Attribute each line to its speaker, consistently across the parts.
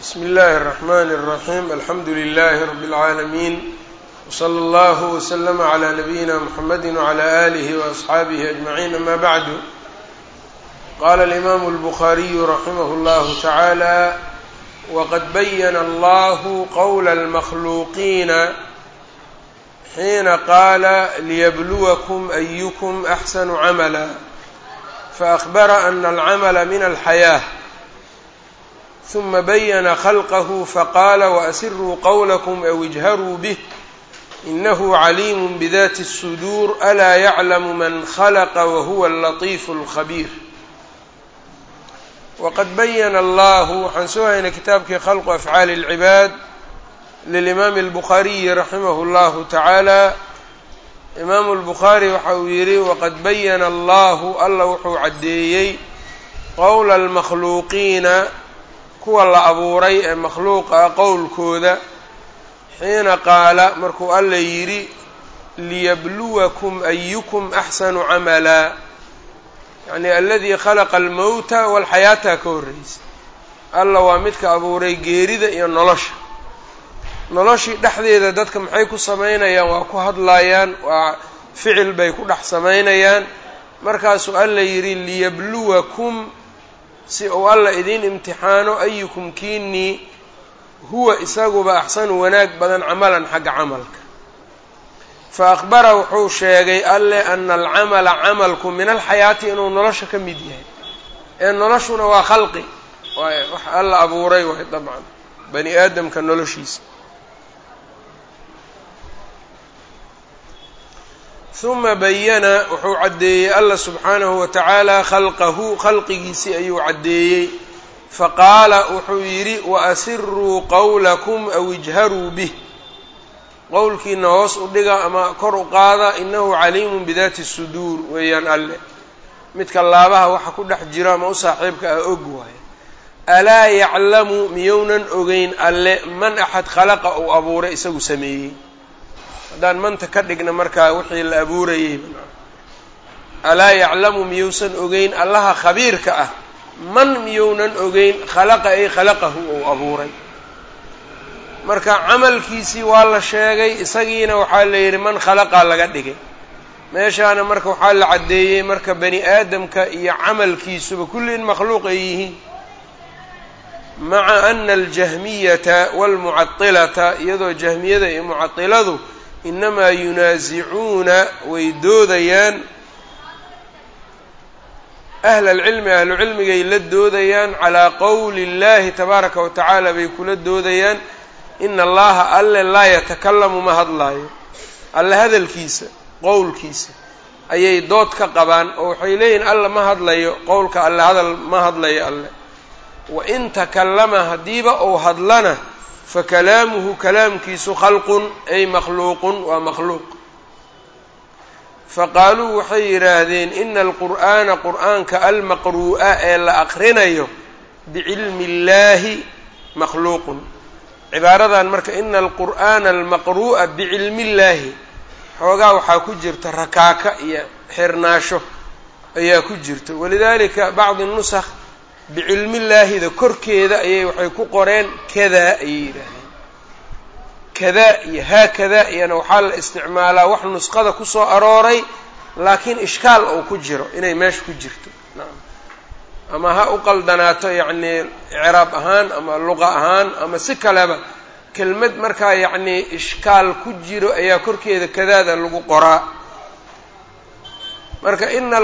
Speaker 1: bsmi اllahi الرحmn الرaحيم alxamdu لlh رb العaalمين وslى اllه وslm عlى نbyina mحamedi وعlى آlih وأصxaabih أجمعين ama bعd qala الإmam الbخariي raximh اllah taعalى wqad bayna allah qwla الmkluqiina xiina qaala liyblwkm أykm أxsn cmla faأخbra أn الcmla min الxayاة ثuma bayana khalqahu faqaala waasiruu qowlakum aw ijharuu bih inahu caliimu bidati الsuduur alaa yaclamu man khalaqa wahuwa alatiifu اlkhabiir waqad bayana allahu waxaan soo haynay kitaabkii khalqu afcaali اlcibaad lilimaami اlbukhaariyi raximah اllahu tacaala imaamu اlbukhaari waxa uu yidhi waqad bayana allahu alla wuxuu caddeeyey qowla اlmakhluuqiina kuwa la abuuray ee makhluuqa qowlkooda xiina qaala markuu alla yidhi liyabluwakum ayukum axsanu camalaa yacni aladii khalaqa almowta walxayaata ka horreysa alla waa midka abuuray geerida iyo nolosha. Noloshii dhexdeeda dadka maxay ku samaynayaan waa ku hadlaayaan waa ficil bay ku dhex samaynayaan. Markaasuu alla yidhi liyabluwakum si uu alla idiin imtixaano ayukum kiinii huwa isaguba axsanu wanaag badan camalan xagga camalka. Fa akhbara wuxuu sheegay alle ana alcamala camalku min alxayaati inuu nolosha ka mid yahay. Ee noloshuna waa khalqi. Waay wax alla abuuray waay dabcan. Bani aadamka noloshiisa huma bayana wuxuu caddeeyey alla subxaanahu wa tacaala khalqahu khalqigiisii ayuu caddeeyey. Faqaala wuxuu yidhi waasiruu qowlakum aw ijharuu bih. Qowlkiina hoos u dhiga ama kor u qaada inahu caliimun bidaati suduur weeyaan alle. Midka laabaha waxa ku dhex jiro ama u saaxiibka ah og waayo alaa yaclamu miyounan ogeyn alle man axad khalaqa uu abuuray isagu sameeyey haddaan manta ka dhigna markaa wixii la abuurayey. Alaa yaclamu miyuusan ogeyn allaha khabiirka ah. Man miyounan ogeyn khalaqa ay khalaqahu ou abuuray. Marka camalkiisii waa la sheegay isagiina waxaa la yidhi man khalaqaa laga dhigay. Meeshaana marka waxaa la caddeeyey marka bani aadamka iyo camalkiisuba kulli in makhluuq ay yihiin. Maca ana aljahmiyata waalmucatilata iyadoo jahmiyada iyo mucatiladu inamaa yunaasicuuna way doodayaan ahla alcilmi ahlu cilmigay la doodayaan calaa qowli اllahi tabaaraka wa tacaala bay kula doodayaan ina allaha alle laa yatakalamu ma hadlaayo alle hadalkiisa qowlkiisa ayay dood ka qabaan oo waxay leeyihiin alle ma hadlayo qowlka alle hadal ma hadlayo alle wain takallama haddiiba ou hadlana fakalaamuhu kalaamkiisu khalqun ay makhluuqun waa makhluuq. Faqaaluu waxay yidhaahdeen ina alqur'aana qur'aanka almaqruu'a ee la aqrinayo bicilmi illaahi makhluuqun. Cibaaradan marka ina alqur'aana almaqru'a bicilmi illaahi xoogaa waxaa ku jirta rakaaka iyo xirnaasho ayaa ku jirta. Walidaalika bacdi nusakh bicilmi illaahida korkeeda ayay waxay ku qoreen kadaa ayay yidhaahdeen. Kadaa iyo haakadaa iyana waxaa la isticmaalaa wax nusqada ku soo arooray laakiin ishkaal ou ku jiro inay meesha ku jirto. Ama ha u qaldanaato yacnii icraab ahaan ama luqa ahaan ama si kaleba kelmad markaa yacnii ishkaal ku jiro ayaa korkeeda kadaada lagu qoraa marka ina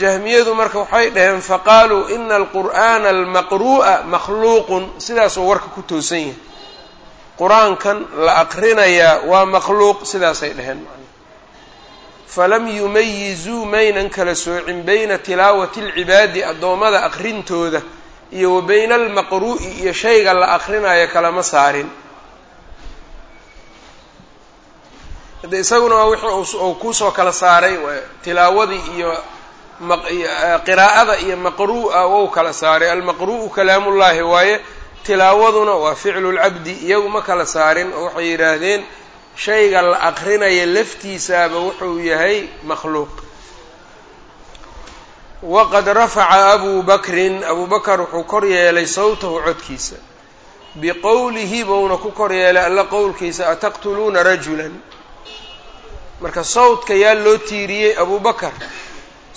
Speaker 1: jahmiyadu marka waxay dhaheen faqaaluu ina alqur'aana almaqru'a makhluuqun. Sidaasoo warka ku toosan yahay. Qur'aankan la aqrinayaa waa makhluuq sidaasay dhaheen falam yumayizuu maynan kala soocin bayna tilaawati alcibaadi addoommada aqrintooda iyo wa bayna almaqru'i iyo shayga la aqrinayo kalama saarin de isaguna waa wixii uu ku soo kala saaray tilaawadii iyo qiraa'ada iyo maqru'a wou kala saaray. Almaqru'u kalaamullaahi waaye tilaawaduna waa ficlu lcabdi iyagu ma kala saarin. Oo waxay yidhaahdeen shayga la aqrinaya laftiisaaba wuxuu yahay makhluuq. Waqad rafaca abuu bakrin abuu bakar wuxuu kor yeelay sawtahu codkiisa. Biqowlihi bouna ku kor yeelay alla qowlkiisa ataqtuluuna rajulan marka sawdka yaa loo tiiriyey abubakar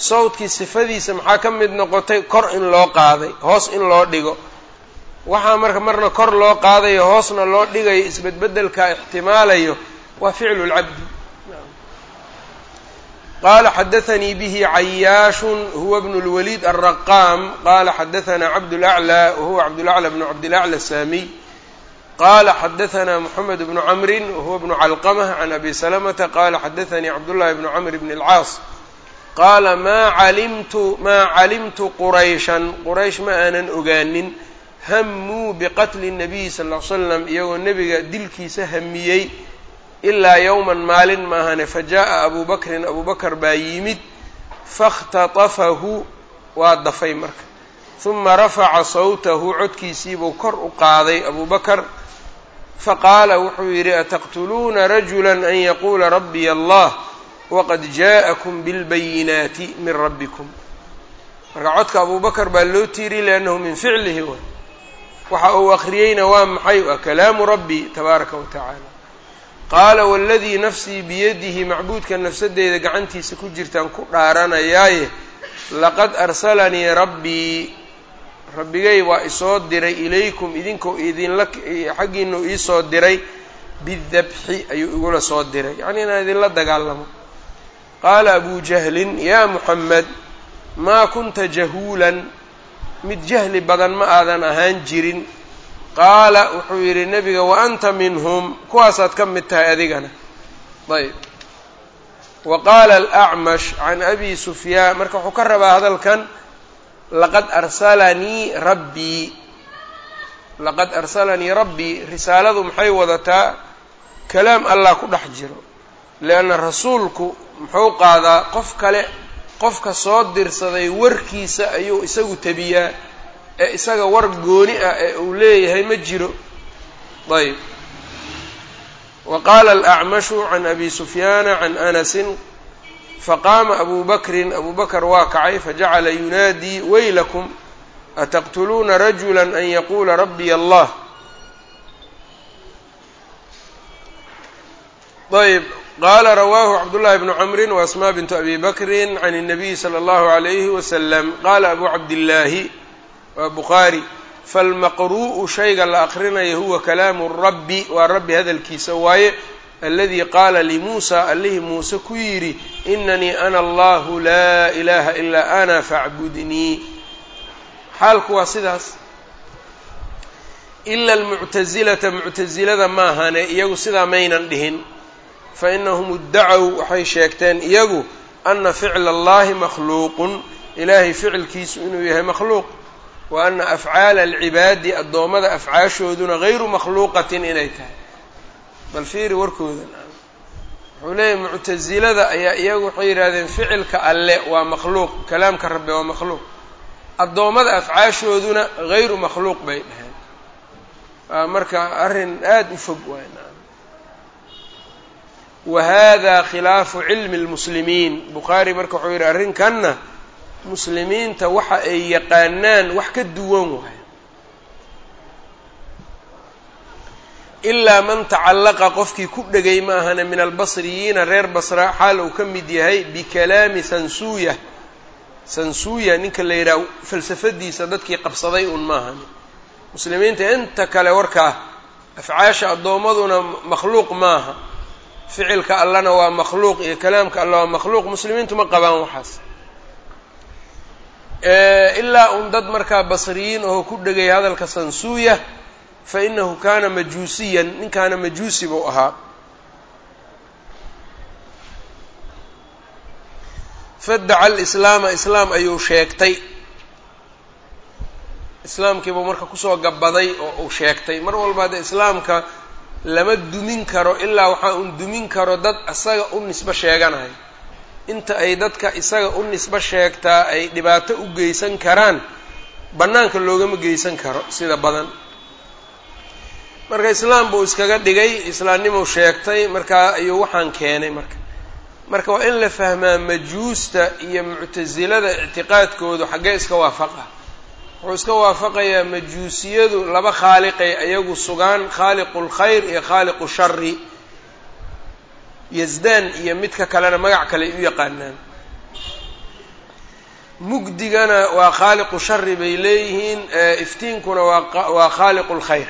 Speaker 1: sawdkii sifadiisa maxaa ka mid noqotay kor in loo qaaday hoos in loo dhigo waxaa marka marna kor loo qaadayo hoosna loo dhigayo isbedbedelkaa ixtimaalayo waa ficlu lcabdi qala xadaanii bihi cayaashun huwa bnu lwaliid alraqaam qala xadaanaa cabdulaclى wahuwa cabdulaclى bnu cabdilaclى saamiy qala xadaanaa moxamed bnu camrin wahuwa bnu calqamh can abi salamata qala xadaanii cabdullahi bnu camr bn اlcaas qaala maa calimtu maa calimtu qurayshan quraysh ma aanan ogaanin hamuu biqatli الnabiyi sal ll slam iyagoo nebiga dilkiisa hamiyey ilaa yowman maalin maahane fa jaaءa abu bakrin abu bakr baa yimid fakhtatafahu waa dafay marka huma rafaca sawtahu codkiisiibuu kor u qaaday abu bakr faqaala wuxuu yidhi ataqtuluuna rajula an yaquula rabbiy allah waqad jaaءakum bilbayinaati min rabbikum. Marka codka abu bakr baa loo tiiriy liannahu min ficlihi way waxa uu akriyeyna waa maxay? Waa kalaamu rabbi tabaaraka wa tacaala. Qaala waladii nafsii biyadihi macbuudka nafsadeyda gacantiisa ku jirtaan ku dhaaranayaaye laqad arsalanii rabbii rabbigay waa isoo diray ilaykum idinkoo idinla xaggiinu iisoo diray bidabxi ayuu igula soo diray. Yacnii inaan idinla dagaalamo. Qaala abu jahlin yaa muxamed maa kunta jahuulan? Mid jahli badan ma aadan ahaan jirin. Qaala wuxuu yidhi nebiga wa anta minhum? Kuwaasaad ka mid tahay adigana. Ayb. Wa qaala alacmash can abi sufyaan. Marka wuxuu ka rabaa hadalkan laqad arsalanii rabbii laqad arsalanii rabbii risaaladu maxay wadataa? Kalaam allah ku dhex jiro. Lianna rasuulku muxuu qaadaa qof kale qofka soo dirsaday warkiisa ayuu isagu tabiyaa. Ee isaga war gooni ah ee uu leeyahay ma jiro. Ayb wa qaala alacmashu can abi sufyaana can anasin faqaama abu bakrin abu bakr waa kacay fajacala yunaadii waylakum ataqtuluuna rajula an yaquula rabbiy allah ayb qala rawaahu cabdullahi bnu camrin waasmaa bintu abi bakrin can الnabiyi slى اllahu عalayhi waslam qala abu cabdillaahi waa bukhaari falmaqru'u shayga la aqrinayo huwa kalaamu rabbi waa rabbi hadalkiisa waaye aladii qaala limuusa allihii muuse ku yidhi inanii ana allahu laa ilaha ilaa ana facbudnii xaalku waa sidaas. Ila almuctasilata muctasilada maahane iyagu sidaa maynan dhihin. Fainahum iddacow waxay sheegteen iyagu ana ficla allahi makhluuqun. Ilaahay ficilkiisu inuu yahay makhluuq. Wa ana afcaala alcibaadi addoommada afcaashooduna gayru makhluuqatin inay tahay bal fiiri warkooda. Wuxuu leeyahy muctasilada ayaa iyagu waxay yidhahdeen ficilka alle waa makhluuq kalaamka rabbi waa makhluuq. Addoommada afcaashooduna gayru makhluuq bay dhaheen. Waa marka arrin aada u fog waay wa hada khilaafu cilmi lmuslimiin bukhaari marka wuxuu yidhi arrinkanna muslimiinta waxa ay yaqaanaan wax ka duwan waay ilaa man tacallaqa qofkii ku dhegay ma ahana min albasriyiina reer basra xaal uu ka mid yahay bikalaami sansuuya. Sansuuya ninka la yidhaha falsafadiisa dadkii qabsaday un maahani muslimiinta inta kale warkaa afcaasha addoommaduna makhluuq maaha. Ficilka allana waa makhluuq iyo kalaamka alla waa makhluuq muslimiintu ma qabaan waxaas. Ilaa un dad markaa basriyiin oo ku dhegay hadalka sansuuya fa inahu kaana majuusiyan ninkaana majuusi buu ahaa fadaca alislaama islaam ayuu sheegtay islaamkiibuu marka ku soo gabaday oo uu sheegtay mar walba dee islaamka lama dumin karo ilaa waxaa un dumin karo dad isaga u nisbo sheeganayo inta ay dadka isaga u nisbo sheegtaa ay dhibaato u geysan karaan bannaanka loogama geysan karo sida badan marka islaam buu iskaga dhigay islaamnimuu sheegtay markaa ayuu waxaan keenay marka. Marka waa in la fahmaa majuusta iyo muctasilada ictiqaadkoodu xaggee iska waafaqa. Wuxuu iska waafaqayaa majuusiyadu laba khaaliqay ayagu sugaan khaaliqu lkhayr iyo khaaliqu shari yasdaan iyo midka kalena magac kale ay u yaqaanaan. Mugdigana waa khaaliqu shari bay leeyihiin iftiinkuna waa khaaliqu lkhayr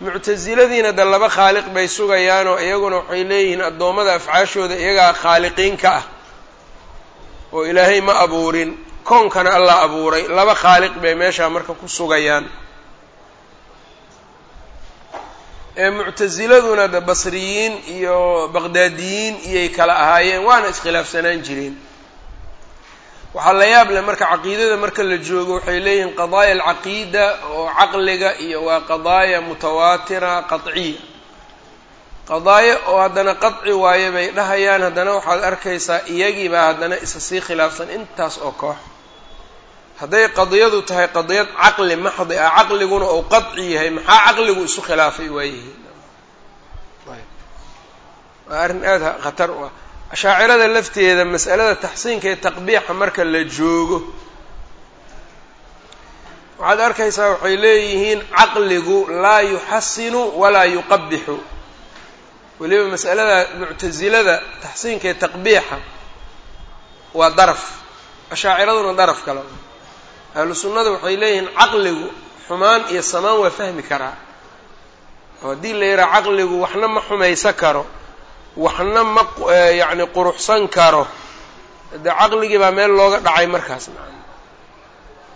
Speaker 1: muctasiladiina de laba khaaliq bay sugayaanoo iyaguna waxay leeyihiin addoommada afcaashooda iyagaa khaaliqiin ka ah. oo ilaahay ma abuurin. koonkana allah abuuray. laba khaaliq bay meeshaa marka ku sugayaan. ee muctasiladuna de basriyiin iyo baqdaadiyiin iyay kala ahaayeen. waana iskhilaafsanaan jireen waxaa la yaab leh marka caqiidada marka la joogo waxay leeyihiin qadaaya alcaqiida oo caqliga iyo waa qadaaya mutawaatira qaciya qadaayo oo haddana qadci waaye bay dhahayaan haddana waxaad arkaysaa iyagiibaa haddana isa sii khilaafsan intaas oo koox. Hadday qadiyadu tahay qadiyad caqli maxdi ah caqliguna ou qadci yahay maxaa caqligu isu khilaafay waayihiin waa arrin aada khatar u ah ashaacirada lafteeda mas'alada taxsiinka iyo taqbiixa marka la joogo waxaad arkaysaa waxay leeyihiin caqligu laa yuxasinu walaa yuqabixu weliba mas'alada muctasilada taxsiinka iyo taqbiixa waa daraf ashaaciraduna daraf kale. Ahlu sunnada waxay leeyihiin caqligu xumaan iyo samaan waa fahmi karaa. Oo haddii la yidhaha caqligu waxna ma xumaysa karo waxna ma yacni quruxsan karo. De caqligii baa meel looga dhacay markaas.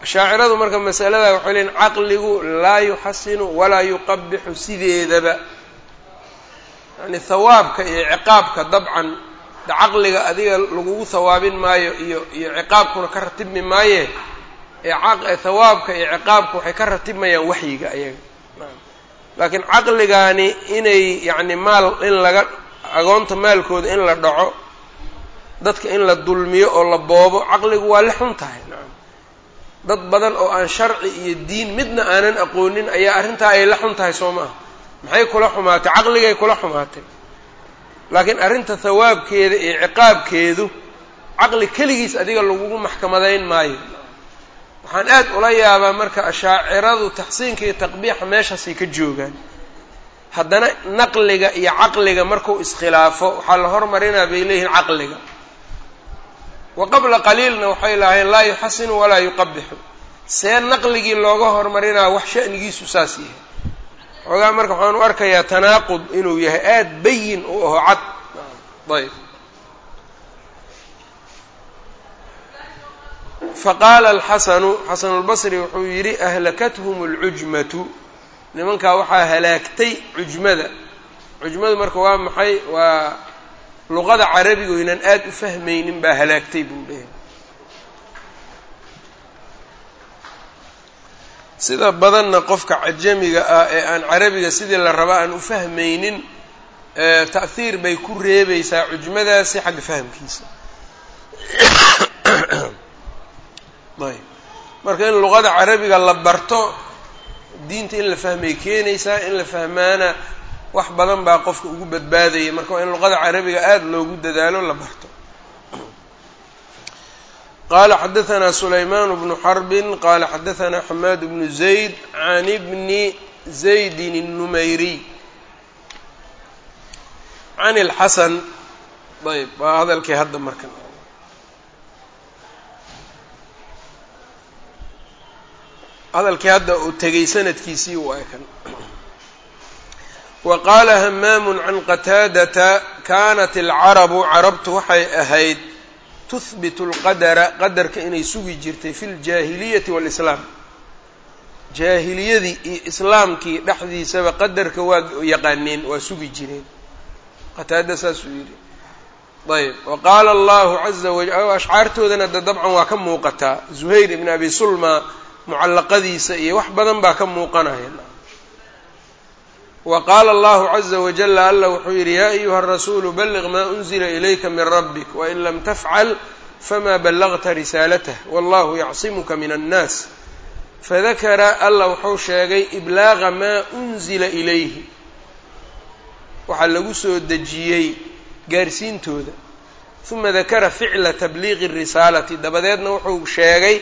Speaker 1: Ashaaciradu marka masalada waxay leeyiin caqligu laa yuxasinu walaa yuqabixu sideedaba. Yani hawaabka iyo ciqaabka dabcan de caqliga adiga lagugu hawaabin maayo iyo iyo ciqaabkuna ka ratibmi maaye hawaabka iyo ciqaabka waxay ka ratibmayaan waxyiga ayaga. Laakiin caqligaani inay yacni maal in laga agoonta maalkooda in la dhaco dadka in la dulmiyo oo la boobo caqligu waa la xun tahay. Nacam dad badan oo aan sharci iyo diin midna aanan aqoonin ayaa arrintaa ay la xun tahay soo maaha maxay kula xumaatay? Caqligay kula xumaatay. Laakiin arrinta hawaabkeeda iyo ciqaabkeedu caqli keligiis adiga lagugu maxkamadayn maayo. Waxaan aad ula yaabaa marka ashaaciradu taxsiinka iyo taqbiixa meeshaasay ka joogaan haddana naqliga iyo caqliga markuu iskhilaafo waxaa la hormarinaa bay leeyihiin caqliga. Wa qabla qaliilna waxay lahaayeen laa yuxasinu walaa yuqabixu see naqligii looga hormarinaa wax sha'nigiisu saas yahay. Xoogaa marka waxaan u arkayaa tanaaqud inuu yahay aada bayin u aho cad. Ayb. Faqaala alxasanu xasanulbasri wuxuu yidhi ahlakathum alcujmatu nimankaa waxaa halaagtay cujmada. Cujmadu marka waa maxay? Waa luqada carabiga oynan aada u fahmaynin baa halaagtay buu leeyahay. Sida badanna qofka cajamiga ah ee aan carabiga sidii la raba aan u fahmaynin ta'hiir bay ku reebaysaa cujmadaasi xagga fahamkiisa. Ayb. Marka in luqada carabiga la barto diinta in la fahmay keenaysaa in la fahmaana wax badan baa qofka ugu badbaadaya marka waa in luqada carabiga aada loogu dadaalo la barto qala xadaثna sulayman bnu xarbi qala xadaثna xamaad bnu zayd can bni zaydin الnumayriy can اlxasan ayb waa hadalkii hadda marka hadalkii hadda uu tegay sanadkiisii waay kan wa qaala hamaamun can qataadata kaanat alcarabu carabtu waxay ahayd tuhbitu alqadara qadarka inay sugi jirtay fi ljaahiliyati waalislaam jaahiliyadii iyo islaamkii dhexdiisaba qadarka waa yaqaaneen waa sugi jireen. Qataada saasuu yidhi ayb wa qaala allahu caza wajal ashcaartoodana da dabcan waa ka muuqataa. Zuhayr ibn abi sulma mucallaqadiisa iyo wax badan baa ka muuqanaya. Wa qaala allahu caza wajala alla wuxuu yidhi yaa ayuha rasuulu balliq maa unzila ilayka min rabbik wain lam tafcal fama ballagta risaalatah wallahu yacsimuka min annaas. Fadakara alla wuxuu sheegay iblaaqa maa unzila ilayhi. Waxaa lagu soo dejiyey gaarsiintooda. Uma dakara ficla tabliiqi risaalati dabadeedna wuxuu sheegay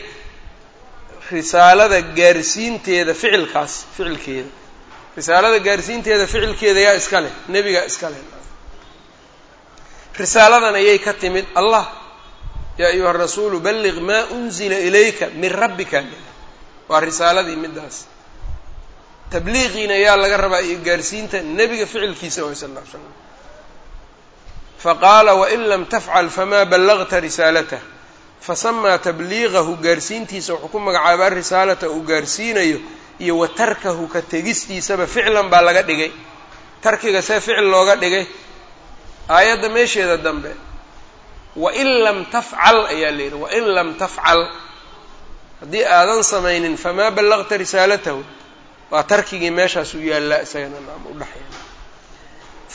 Speaker 1: risaalada gaarsiinteeda ficilkaas ficilkeeda. Risaalada gaarsiinteeda ficilkeeda yaa iska leh nebigaa iska leh. Risaaladan ayay ka timid allah yaa ayuha rasuulu balliq maa unzila ilayka min rabbika. Waa risaaladii middaas. Tabliiqiina yaa laga rabaa iyo gaarsiinta nebiga ficilkiisa way sal ll ly slam faqaala wain lam tafcal famaa ballagta risaalatah fasamaa tabliiqahu gaarsiintiisa wuxuu ku magacaabaa risaalata uu gaarsiinayo iyo wa tarkahu ka tegistiisaba ficlan baa laga dhigay. Tarkiga see ficil looga dhigay. Aayadda meesheeda dambe wain lam tafcal ayaa la yidhi wain lam tafcal. Haddii aadan samaynin famaa ballagta risaalatahu? Waa tarkigii meeshaasuu yaallaa isagana naam udhexeeya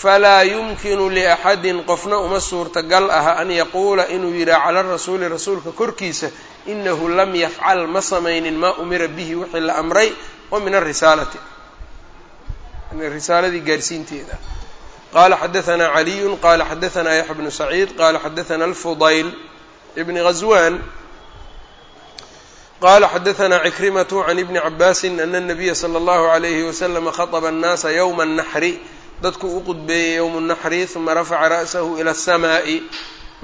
Speaker 1: falaa yumkinu liaxadin qofna uma suurtagal aha an yaquula inuu yidhaha cala rasuuli rasuulka korkiisa inahu lam yafcal ma samaynin maa umira bihi wixii la amray oo min arisaalati risaaladii gaarsiinteeda qala xadaثna caliyu qala xadaثna yaxya bnu saciid qala xadaثna alfudayl bni غazwan qala xadaثna cikrimaة can ibni cabaasi ana الnabiya slى اllahu عalayhi waslama khaطba الnaasa ywma الnaxri dadku u qudbeeyey yowmu naxri uma rafaca ra'sahu ila aلsamaa'i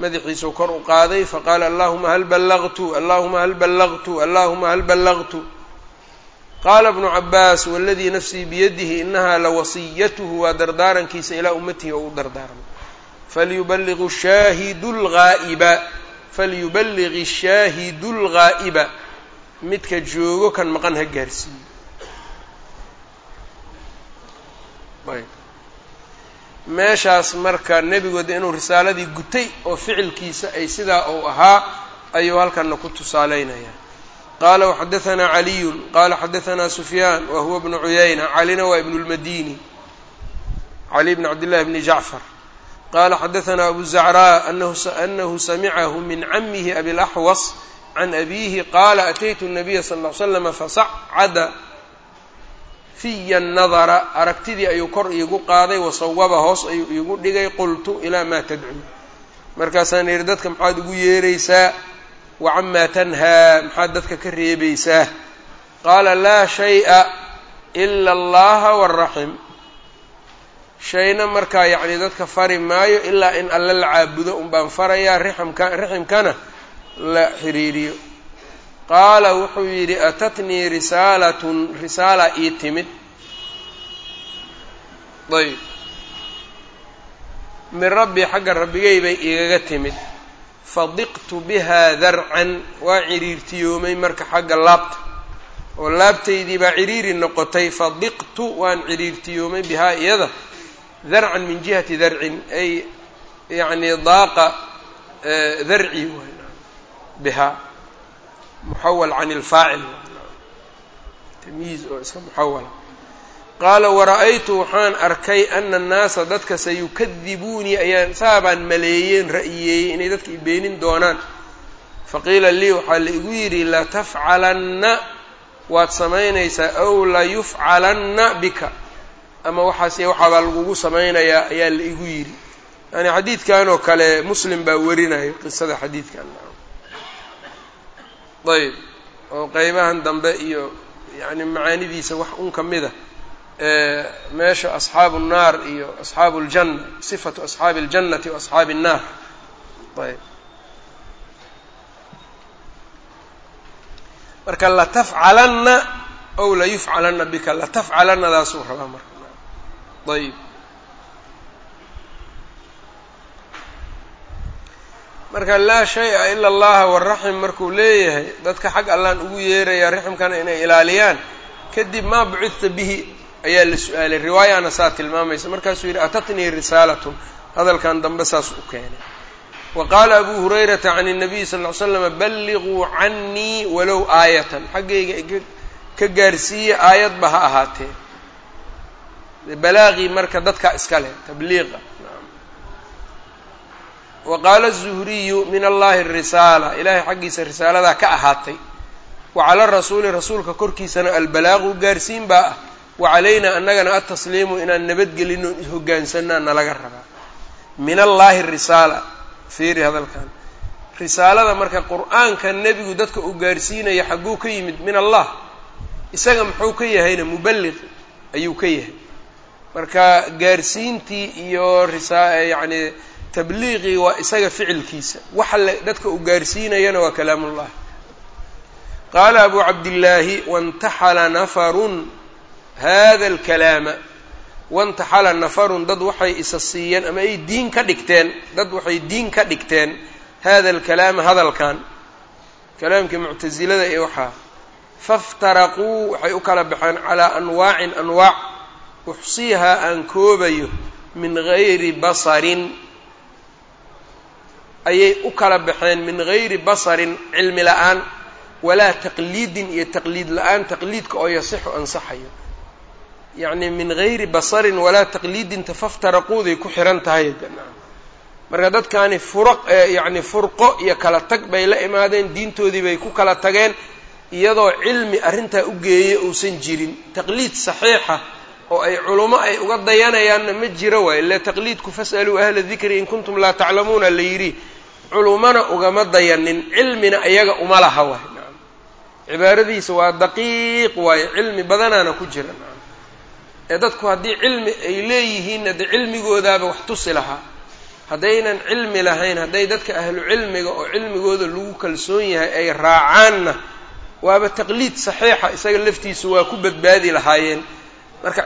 Speaker 1: madaxiisuu kor u qaaday faqaala allahuma hal ballaqtu allahuma hal ballaqtu allahuma hal ballaqtu qaala bnu cabaas waladii nafsii biyadihi inahaa lawasiyatuhu waa dardaarankiisa ilaa ummatihi oo u dardaarmay falyubaliu shaahidu lgaa'iba falyuballigi shaahidu lgaa'iba midka joogo kan maqan ha gaarsiiyo meeshaas marka nebigooda inuu risaaladii gutay oo ficilkiisa ay sidaa uu ahaa ayuu halkanna ku tusaalaynayaa qaala waxadahanaa caliyun qaala xadahanaa sufyaan wa huwa bnu cuyayna calina waa ibnu lmadini cali bn cabdillahi bni jacfar. Qala xadahanaa abu zacraa anahu samicahu min camihi abi laxwas can abiihi qaala ataytu nabiya sal l l slam fasacada fiya nadara aragtidii ayuu kor iigu qaaday wasawaba hoos ayuu iigu dhigay qultu ilaa ma tadcuu. Markaasaan yihi dadka maxaad ugu yeeraysaa? Wacamaa tanhaa maxaad dadka ka reebaysaa? Qaala laa shay-a ila allaha waraxim shayna markaa yacni dadka fari maayo ilaa in alle la caabudo un baan farayaa rixamka riximkana la xiriiriyo qaala wuxuu yidhi atatnii risaalatun risaala ii timid. Ayb. Min rabbi xagga rabbigay bay igaga timid. Fadiqtu bihaa darcan waa ciriirtiyoomay marka xagga laabta. Oo laabtaydii baa ciriiri noqotay fadiqtu waan ciriirtiyoomay bihaa iyada. Darcan min jihati darcin ay yacni daaqa darci waay bihaa muxawal can ilfaacil tamyiiz oo iska muxawala qaala wara-aytu waxaan arkay ana annaasa dadka sayukadibuunii ayaan saabaan maleeyeen ra'yiyeeyey inay dadka ibeenin doonaan. Faqiila lii waxaa la igu yidhi latafcalanna waad samaynaysaa ow layufcalanna bika. Ama waxaas waxaabaa lagugu samaynayaa ayaa la igu yidhi. Yani xadiidkan oo kale muslim baa warinayo qisada xadiidkan ayb oo qeybahan dambe iyo yani macaanidiisa wax un ka mid a meesha asxaabu الnaar iyo asxaabu اljanna sifatu asxaabi اljannati wa asxaabi الnaar ayb marka latafcalanna ow layufcalanna bika latafcalanadaasuu rabaa marka ayb Marka laa shay-a ila allaha waraxim markuu leeyahay dadka xag allaan ugu yeerayaa raximkana inay ilaaliyaan. Kadib maa bucidta bihi ayaa la su'aalay. Riwaayana saa tilmaamaysa. Markaasuu yidhi atatnii risaalatun? Hadalkan dambe saas u keenay. Wa qaala abu hurayrata can الnabiy sal ly slama balliguu canii walow aayatan. Xaggayga ka gaarsiiya aayadba ha ahaatee. Balaaqii marka dadka iska leh tabliiqa wa qaala الzuhriyu min allahi الrisaala ilahay xaggiisa risaaladaa ka ahaatay wa cala rasuuli rasuulka korkiisana albalaaqu gaarsiin baa ah wa calaynaa annagana atasliimu inaan nabadgelino hoggaansanaa nalaga rabaa min allaahi risaala fiiri hadalkan risaalada marka qur-aanka nebigu dadka uu gaarsiinaya xagguu ka yimid min allah isaga muxuu ka yahayna muballiq ayuu ka yahay marka gaarsiintii iyo risaa yacni tabliiqii waa isaga ficilkiisa. Waxa le dadka uu gaarsiinayana waa kalaamullah qaala abu cabdillaahi waintaxala nafarun hada alkalaama. Wantaxala nafarun dad waxay isa siiyeen ama ay diin ka dhigteen dad waxay diin ka dhigteen hada alkalaama hadalkan. Kalaamkii muctasilada ee waxaa faftaraquu waxay u kala baxeen calaa anwaacin anwaac uxsiihaa aan koobayo min gayri basarin ayay u kala baxeen min gayri basarin cilmi la'aan walaa taqliidin iyo taqliid la'aan taqliidka oo yasixu ansaxayo. Yacni min gayri basarin walaa taqliidinta faftaraquuday ku xiran tahay marka dadkani furaq yacni furqo iyo kala tag bay la imaadeen diintoodii bay ku kala tageen iyadoo cilmi arrintaa u geeyey uusan jirin. Taqliid saxiixa oo ay culummo ay uga dayanayaanna ma jiro waay. Ille taqliidku fas'aluu ahla dikri in kuntum laa taclamuuna la yidhi culummana ugama dayanin cilmina iyaga uma laha waay. Naam. Cibaaradiisa waa daqiiq waayo cilmi badanaana ku jira. Naam. Ee dadku haddii cilmi ay leeyihiinna dee cilmigoodaaba wax tusi lahaa haddaynan cilmi lahayn hadday dadka ahlu cilmiga oo cilmigooda lagu kalsoon yahay ay raacaanna waaba taqliid saxiixa isaga laftiisu waa ku badbaadi lahaayeen. Marka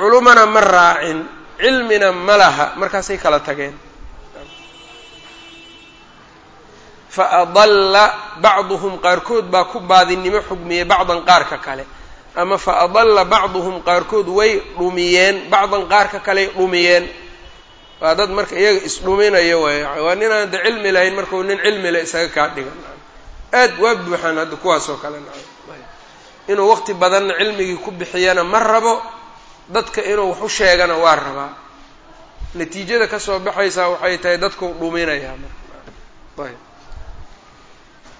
Speaker 1: culumana ma raacin cilmina ma laha markaasay kala tageen fa adalla bacduhum qaarkood baa ku baadinimo xugmiyey bacdan qaarka kale. Ama fa adalla bacduhum qaarkood way dhumiyeen bacdan qaarka kaley dhumiyeen. Waa dad marka iyaga isdhuminayo waay. Waa ninaan de cilmi lahayn markau nin cilmi le isaga kaa dhigan. Aad waa buuxaan hadda kuwaasoo kale. Inuu waqti badanna cilmigii ku bixiyana ma rabo dadka inuu wax u sheegana waa rabaa. Natiijada ka soo baxaysaa waxay tahay dadkau dhuminayaa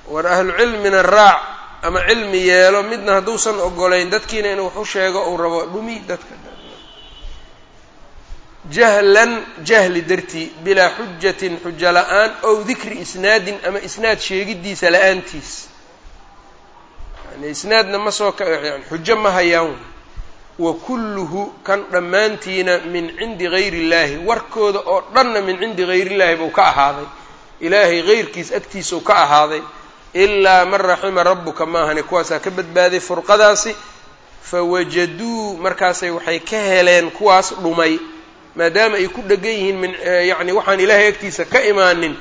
Speaker 1: war ahlu cilmina raac ama cilmi yeelo midna hadduusan ogolayn dadkiina inuu wax u sheego uu rabo dhumi dadka. Jahlan jahli dartii bilaa xujatin xujo la'aan ow dikri isnaadin ama isnaad sheegidiisa la'aantiis. Yani isnaadna ma soo yani xujo ma hayaan. Wa kulluhu kan dhammaantiina min cindi gayri illaahi warkooda oo dhanna min cindi gayri illaahi buu ka ahaaday. Ilaahay gayrkiis agtiisau ka ahaaday ilaa man raxima rabbuka maahane kuwaasaa ka badbaaday furqadaasi fawajaduu markaasay waxay ka heleen kuwaas dhumay maadaama ay ku dhegan yihiin min yacni waxaan ilaahay agtiisa ka imaanin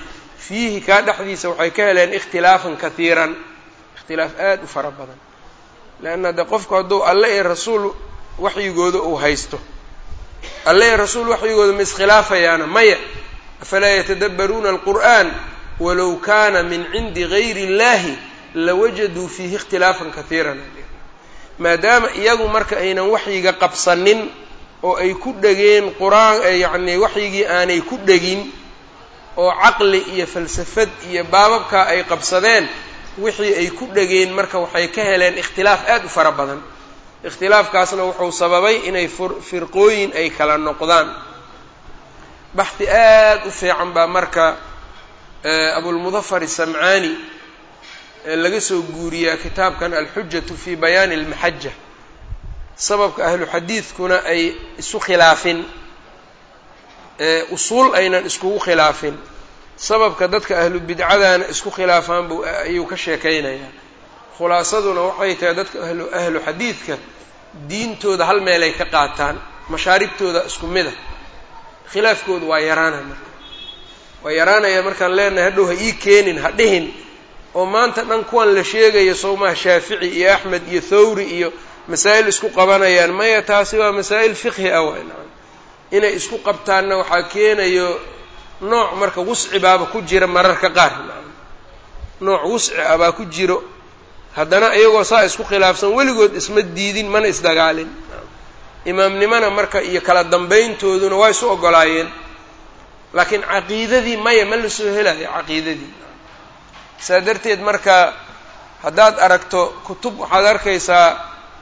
Speaker 1: fiihi kaa dhexdiisa waxay ka heleen ikhtilaafan katiiran ikhtilaaf aada u fara badan leanna de qofku hadduu alle ee rasuul waxyigooda uu haysto alle ee rasuul waxyigooda ma iskhilaafayaana maya afalaa yatadabbaruuna alqur'an walow kaana min cindi gayri illahi lawajaduu fiihi ikhtilaafan katiiran maadaama iyagu marka aynan waxyiga qabsanin oo ay ku dhegeen qur'aan yacni waxyigii aanay ku dhegin oo caqli iyo falsafad iyo baababkaa ay qabsadeen wixii ay ku dhegeen marka waxay ka heleen ikhtilaaf aada u fara badan ikhtilaafkaasna wuxuu sababay inay firqooyin ay kala noqdaan baxdi aada u fiican baa marka abulmudafar isamcaani ee laga soo guuriyaa kitaabkan alxujatu fi bayaani almaxaja sababka ahlu xadiidkuna ay isu khilaafin usuul aynan iskugu khilaafin. Sababka dadka ahlu bidcadana isku khilaafaan bu ayuu ka sheekaynayaa. Khulaasaduna waxay tahay dadka ahlu ahlu xadiidka diintooda hal meelay ka qaataan mashaaribtooda isku mida khilaafkooda waa yaraana marka waa yaraanaya markaan leenahay hadhow ha ii keenin ha dhihin. Oo maanta dhan kuwan la sheegayo sowmaha shaafici iyo axmed iyo thawri iyo masaa'il isku qabanayaan. Maya taasi waa masaa'il fiqhi ah nacam. Inay isku qabtaanna waxaa keenayo nooc marka wusci baaba ku jira mararka qaar nooc wusci ah baa ku jiro. Haddana iyagoo saa isku khilaafsan weligood isma diidin mana isdagaalin imaamnimona marka iyo kala dambayntooduna waa isu ogolaayeen laakiin caqiidadii maya ma la soo helayo caqiidadii. Saa darteed marka haddaad aragto kutub waxaad arkaysaa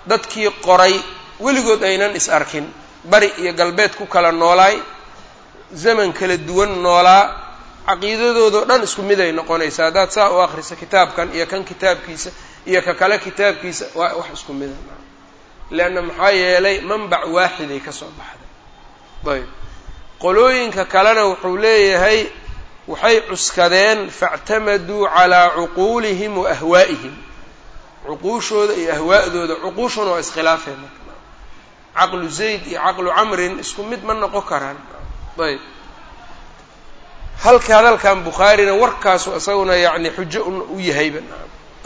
Speaker 1: dadkii qoray weligood aynan is arkin. Bari iyo galbeed ku kala noolaay zaman kala duwan noolaa. Caqiidadoodo dhan isku mid ay noqonaysaa. Haddaad saa u akhriso kitaabkan iyo kan kitaabkiisa iyo ka kale kitaabkiisa waa wax isku mida leanna maxaa yeelay manbac waaxiday ka soo baxday. Ayb qolooyinka kalena wuxuu leeyahay waxay cuskadeen faاctamaduu calaa cuquulihim wa ahwaa'ihim. Cuquushooda iyo ahwaa'dooda cuquushuna waa iskhilaafeen caqlu zayd iyo caqlu camrin isku mid ma noqon karaan. Ayb. Halka hadalkan bukhaarina warkaasu isaguna yacni xujo u yahayba.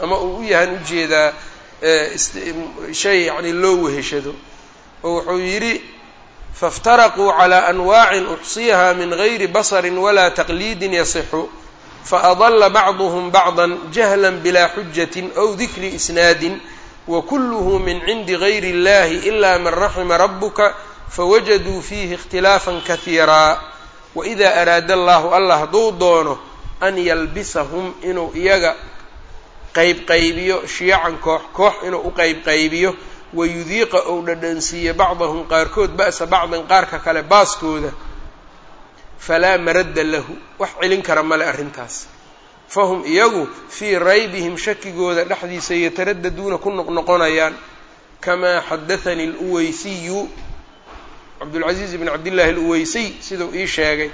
Speaker 1: Ama uu u yahan u jeedaa shay yani loo weheshado. Oo wuxuu yidhi faاftaraquu calى anwaacin uxsiyaha min gayri basri walaa taqliidin yasixu faadala bacduhm bacضa jahla bilaa xujaة aw dikri isnaadin wakuluhu min cindi gayri اllahi ila man raxima rabuka fawajaduu fiihi اkhtilaafa kahiira waإida araada allahu allah hadduu doono an yalbisahum inuu iyaga qaybqaybiyo shiyacan koox koox inuu u qaybqaybiyo wayudiiqa ou dhadhansiiyo bacdahum qaarkood ba'sa bacdin qaarka kale baaskooda falaa maradda lahu. Wax celin kara male arrintaas. Fahum iyagu fii raybihim shakigooda dhexdiisa yataraddaduuna ku noqnoqonayaan. Kamaa xadathanii aluweysiyu cabdulcaziiz bn cabdillahi aluweysiy siduu ii sheegay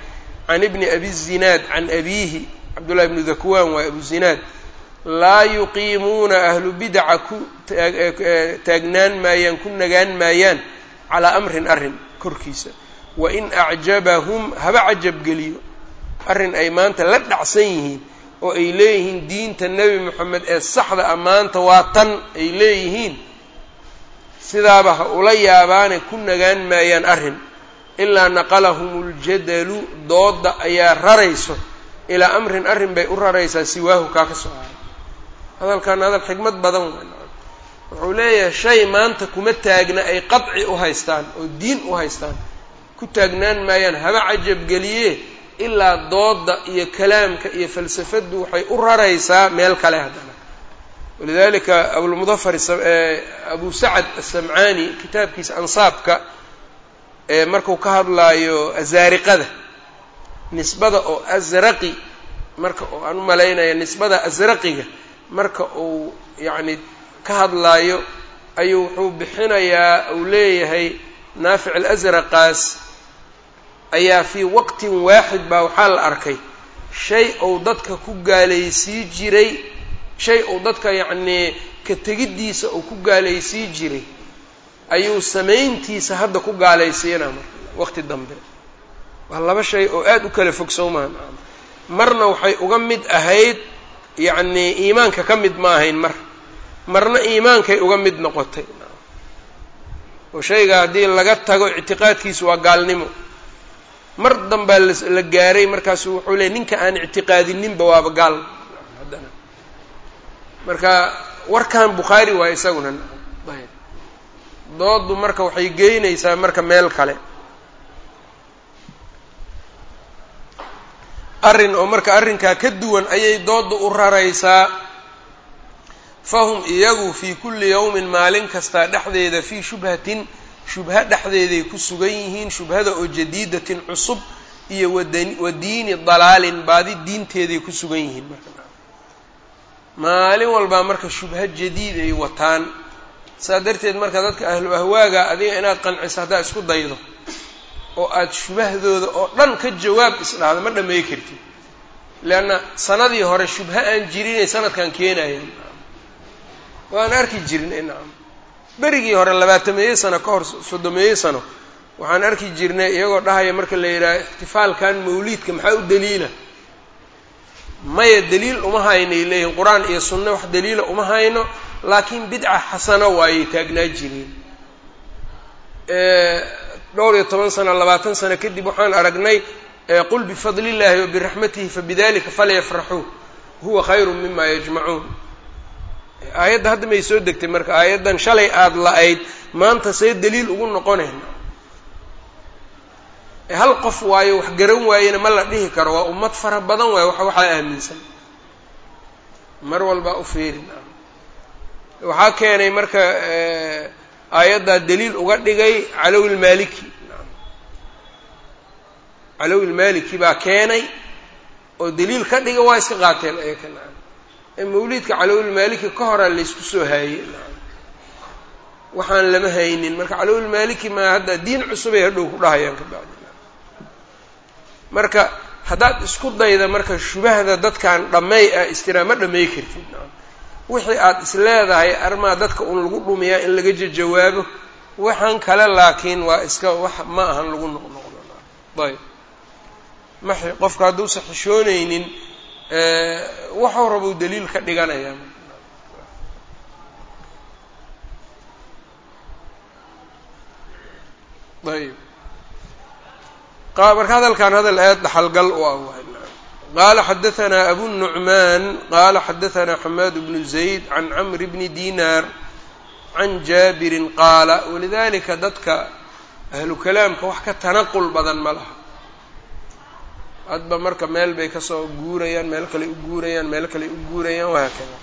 Speaker 1: can ibni abi zinaad can abiihi. Cabdullahi bnu dakwaan waa abu zinaad laa yuqiimuuna ahlu bidaca ku taagnaan maayaan ku nagaan maayaan calaa amrin arrin korkiisa. Wain acjabahum haba cajabgeliyo arrin ay maanta la dhacsan yihiin oo ay leeyihiin diinta nebi moxamed ee saxda a maanta waa tan ay leeyihiin sidaaba ha ula yaabaane ku nagaan maayaan arrin. Ilaa naqalahum اljadalu dooda ayaa rarayso ilaa amrin arrin bay u raraysaa siwaahu kaa ka soo haray hadalkan hadal xikmad badan wuxuu leeyahay shay maanta kuma taagna ay qadci u haystaan oo diin u haystaan. Ku taagnaan maayaan haba cajabgeliye ilaa dooda iyo kalaamka iyo falsafaddu waxay u raraysaa meel kale haddana. Walidalika abulmudafar abu sacad asamcaani kitaabkiisa ansaabka marku ka hadlaayo azaariqada nisbada oo asraqi marka oo aan u malaynaya nisbada asraqiga marka uu yacni ka hadlaayo ayuu wuxuu bixinayaa uu leeyahay naafic alasraqaas ayaa fii waqtin waaxid baa waxaa la arkay. Shay uu dadka ku gaalaysii jiray shay uu dadka yacnii ka tegiddiisa uu ku gaalaysii jiray ayuu samayntiisa hadda ku gaalaysiinaa marka waqti dambe. Waa laba shay oo aada u kala fog sowmaan marna waxay uga mid ahayd yacnii iimaanka ka mid ma ahayn mar marna iimaankay uga mid noqotay. Oo shayga haddii laga tago ictiqaadkiisu waa gaalnimo. Mar danbaa la gaaray markaasu wuxuu leey ninka aan ictiqaadininba waaba gaal. Haddana marka warkan bukhaari waa isaguna. Ayb. Doodu marka waxay geynaysaa marka meel kale arrin oo marka arrinkaa ka duwan ayay dooda u raraysaa. Fahum iyagu fii kulli yawmin maalin kastaa dhexdeeda fii shubhatin shubha dhexdeeday ku sugan yihiin shubhada oo jadiidatin cusub iyo wa diini dalaalin baadi diinteeday ku sugan yihiin maalin walbaa marka shubha jadiid ay wataan saa darteed marka dadka ahlu ahwaaga adiga inaad qanciso haddaa isku daydo oo aada shubahdooda oo dhan ka jawaab isdhahdo ma dhamay kartid. Leanna sanadii hore shubha aan jirinay sanadkan keenayaan waan arki jirin nacam berigii hore labaatameeye sano ka hor soddomeeye sano waxaan arki jirnay iyagoo dhahaya marka la yidhaha ixtifaalkan mawliidka maxaa u daliila? Maya daliil uma haynay leeyihiin qur'aan iyo sunno wax daliila uma hayno laakiin bidca xasano waayay taagnaa jireen dhowr iyo toban sano labaatan sano kadib waxaan aragnay qul bifadli illahi wabiraxmatihi fabidalika falyafraxuu huwa khayru mima yajmacuun aayadda hadda may soo degtay marka aayaddan shalay aada la-ayd maanta see daliil ugu noqonayna hal qof waayo wax garan waayena ma la dhihi karo waa ummad fara badan waayo wa waxaa aaminsan. Mar walbaa u fiirin waxaa keenay marka aayaddaa daliil uga dhigay calowi lmaaliki calowi lmaaliki baa keenay oo daliil ka dhiga waa iska qaateen ayaka nacam ee mawliidka calowlmaaliki ka horaa laysku soo haayey waxaan lama haynin marka calowlmaaliki maa hadda diin cusubay hadhow ku dhahayaan ka bacdi. Marka haddaad isku dayda marka shubahda dadkan dhammay ah istiraa ma dhamay kartid wixii aada is leedahay armaa dadka un lagu dhumiyaa in laga jawaabo waxaan kale laakiin waa iska wax ma ahan lagu noqnoqdo. Ayb. Maxi qofka hadduusa xishoonaynin waxuu rabuu daliil ka dhiganayaa. Ayb. Marka hadalkan hadal aad dhaxalgal u ah qala xadaثna abu النuعman qala xadaثna xamaad bnu zayd can cmr bni dinar can jaabirin qaala walidalika dadka ahlu kalaamka wax ka tanaqul badan ma laha hadba marka meel bay kasoo guurayaan meel kale u guurayaan meel kale u guurayaan wahaakada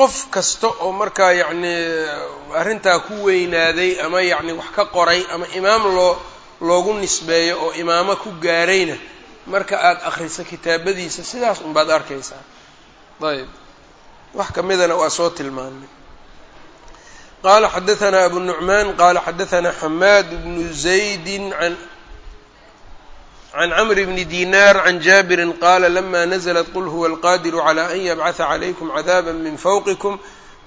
Speaker 1: qof kasta oo markaa yacnii eh, arrintaa ku weynaaday ama yacni wax ka qoray ama imaam loo loogu nisbeeyo oo imaamo ku gaarayna marka aada akhrisa kitaabadiisa sidaas unbaad arkaysaa. Ayib. Wax ka midana waa soo tilmaanay. Qaala xadaanaa abu nucmaan qaala xadaanaa xamaad bnu zaydin an can cmr bni dinar can jabiri qala lama nazlat qul huwa اlqadiru عlى an yabcaثa عlaykum cadاba min fawqikum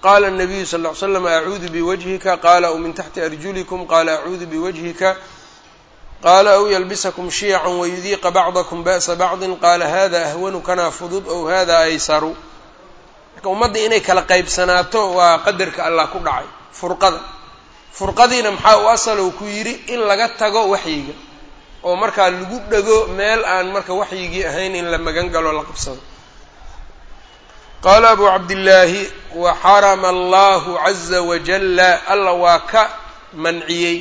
Speaker 1: qala الnabiyu sal اه ly slam acuudu bwajhika qala w min taxti arjulikum qala acuudu bwajhika qala aw ylbisakm shiyaca wayudiiqa bacdakm ba'sa bacdi qala hada ahwanu kana fudud ow hada aysaru marka ummadda inay kala qaybsanaato waa qadarka allah ku dhacay furqada furqadiina maxaa u asal uu ku yidhi in laga tago waxyiga oo markaa lagu dhego meel aan marka waxyigii ahayn in la magan galo la qabsado. Qaala abu cabdillaahi waxarama allahu caza wajalla alla waa ka manciyey